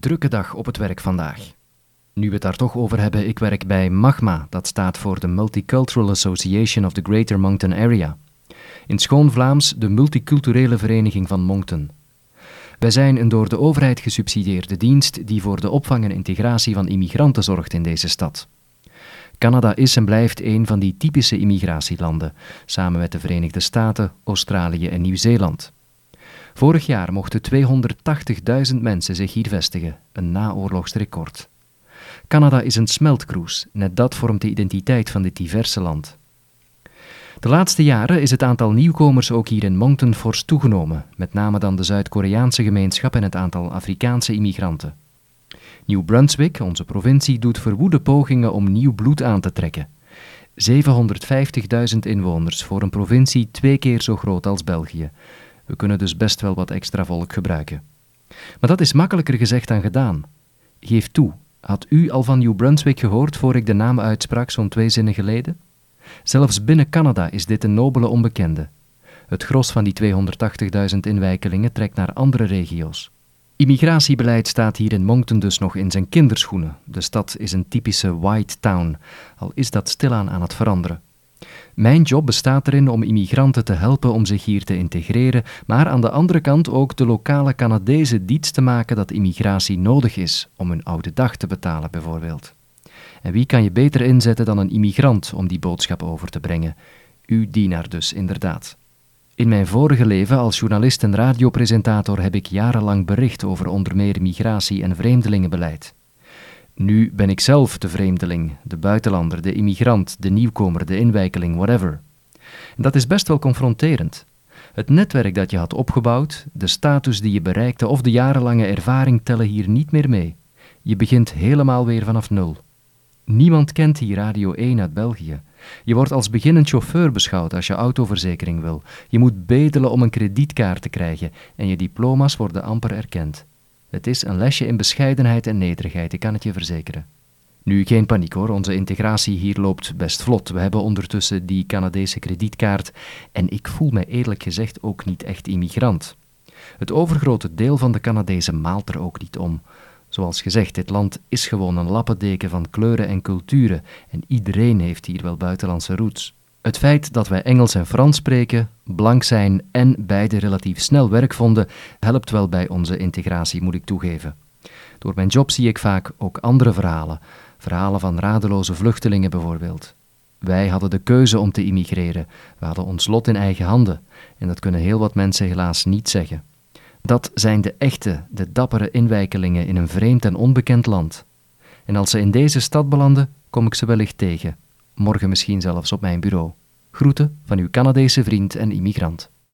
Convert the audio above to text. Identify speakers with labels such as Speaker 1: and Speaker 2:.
Speaker 1: Drukke dag op het werk vandaag. Nu we het daar toch over hebben, ik werk bij MAGMA, dat staat voor de Multicultural Association of the Greater Moncton Area. In schoon Vlaams de Multiculturele Vereniging van Moncton. Wij zijn een door de overheid gesubsidieerde dienst die voor de opvang en integratie van immigranten zorgt in deze stad. Canada is en blijft een van die typische immigratielanden, samen met de Verenigde Staten, Australië en Nieuw-Zeeland. Vorig jaar mochten 280.000 mensen zich hier vestigen, een naoorlogsrecord. Canada is een smeltkroes, net dat vormt de identiteit van dit diverse land. De laatste jaren is het aantal nieuwkomers ook hier in Moncton fors toegenomen, met name dan de Zuid-Koreaanse gemeenschap en het aantal Afrikaanse immigranten. New Brunswick, onze provincie, doet verwoede pogingen om nieuw bloed aan te trekken. 750.000 inwoners voor een provincie twee keer zo groot als België. We kunnen dus best wel wat extra volk gebruiken. Maar dat is makkelijker gezegd dan gedaan. Geef toe, had u al van New Brunswick gehoord voor ik de naam uitsprak zo'n twee zinnen geleden? Zelfs binnen Canada is dit een nobele onbekende. Het gros van die 280.000 inwijkelingen trekt naar andere regio's. Immigratiebeleid staat hier in Moncton dus nog in zijn kinderschoenen. De stad is een typische white town, al is dat stilaan aan het veranderen. Mijn job bestaat erin om immigranten te helpen om zich hier te integreren, maar aan de andere kant ook de lokale Canadezen diets te maken dat immigratie nodig is om hun oude dag te betalen, bijvoorbeeld. En wie kan je beter inzetten dan een immigrant om die boodschap over te brengen? Uw dienaar dus, inderdaad. In mijn vorige leven als journalist en radiopresentator heb ik jarenlang bericht over onder meer migratie- en vreemdelingenbeleid. Nu ben ik zelf de vreemdeling, de buitenlander, de immigrant, de nieuwkomer, de inwijkeling, whatever. En dat is best wel confronterend. Het netwerk dat je had opgebouwd, de status die je bereikte of de jarenlange ervaring tellen hier niet meer mee. Je begint helemaal weer vanaf nul. Niemand kent hier Radio 1 uit België. Je wordt als beginnend chauffeur beschouwd als je autoverzekering wil. Je moet bedelen om een kredietkaart te krijgen en je diploma's worden amper erkend. Het is een lesje in bescheidenheid en nederigheid, ik kan het je verzekeren. Nu, geen paniek hoor, onze integratie hier loopt best vlot. We hebben ondertussen die Canadese kredietkaart en ik voel mij eerlijk gezegd ook niet echt immigrant. Het overgrote deel van de Canadezen maalt er ook niet om. Zoals gezegd, dit land is gewoon een lappendeken van kleuren en culturen en iedereen heeft hier wel buitenlandse roots. Het feit dat wij Engels en Frans spreken, blank zijn en beide relatief snel werk vonden, helpt wel bij onze integratie, moet ik toegeven. Door mijn job zie ik vaak ook andere verhalen, verhalen van radeloze vluchtelingen bijvoorbeeld. Wij hadden de keuze om te immigreren, we hadden ons lot in eigen handen en dat kunnen heel wat mensen helaas niet zeggen. Dat zijn de echte, de dappere inwijkelingen in een vreemd en onbekend land. En als ze in deze stad belanden, kom ik ze wellicht tegen morgen misschien zelfs op mijn bureau. Groeten van uw Canadese vriend en immigrant.